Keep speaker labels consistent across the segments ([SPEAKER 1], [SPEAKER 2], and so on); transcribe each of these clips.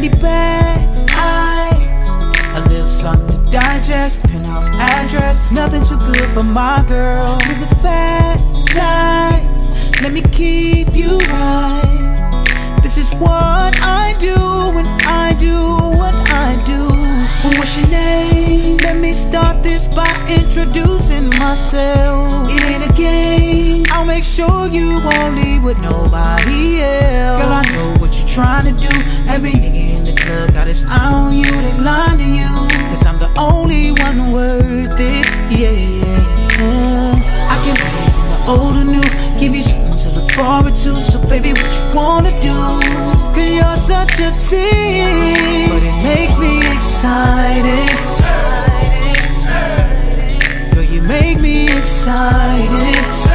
[SPEAKER 1] candy bags, ice. A little something to digest, penthouse address. Nothing too good for my girl. With a fast life, let me keep you right. This is what I do when I do what I do. What's your name? Let me start this by introducing myself. It ain't a game. I'll make sure you won't leave with nobody else. Girl, I know trying to do. Every nigga in the club got his eye on you. They lying to you. Cause I'm the only one worth it. Yeah, yeah. Uh, I can you from the old to new. Give you something to look forward to. So, baby, what you wanna do? Cause you're such a tease. But it makes me excited. Girl, you make me excited.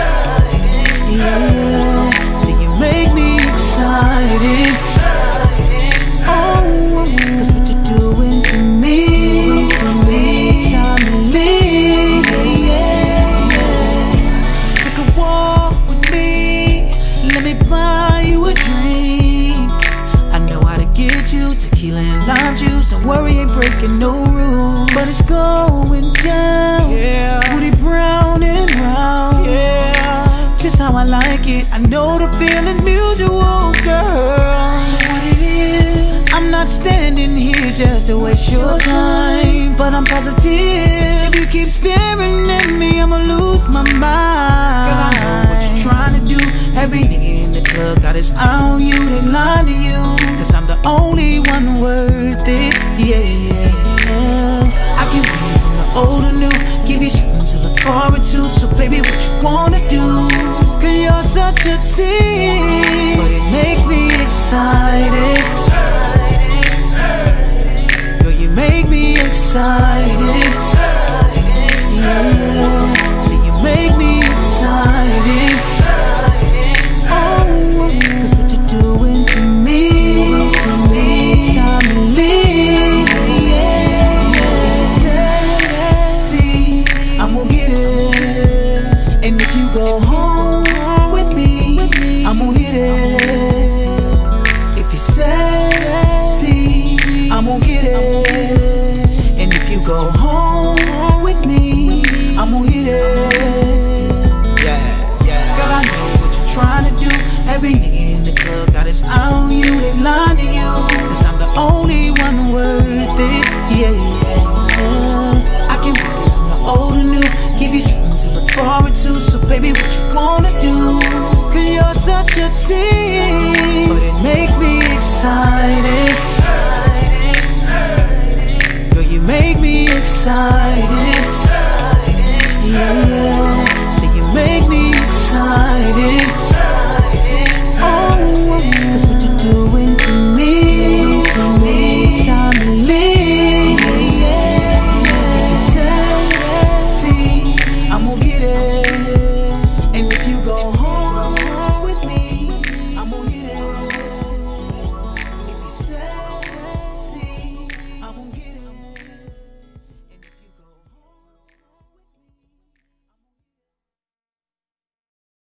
[SPEAKER 1] Tequila and lime juice. Don't worry, ain't breaking no rules. But it's going down. Yeah. Booty brown and round. Yeah. Just how I like it. I know the feeling's mutual, girl. So what it is, I'm not standing here just to waste your time. But I'm positive if you keep staring at me, I'ma lose my mind. Worth it. Yeah, yeah, yeah. I can bring you from the old to new. Give you something to look forward to. So, baby, what you wanna do? Cause you're such a tease. But it makes me excited. Girl, you make me excited. Go home with me, I'm gonna hit it. If you say, see, I'm it. And if you go should see, but it makes me excited. Girl, you make me excited. Yeah, so you make me excited.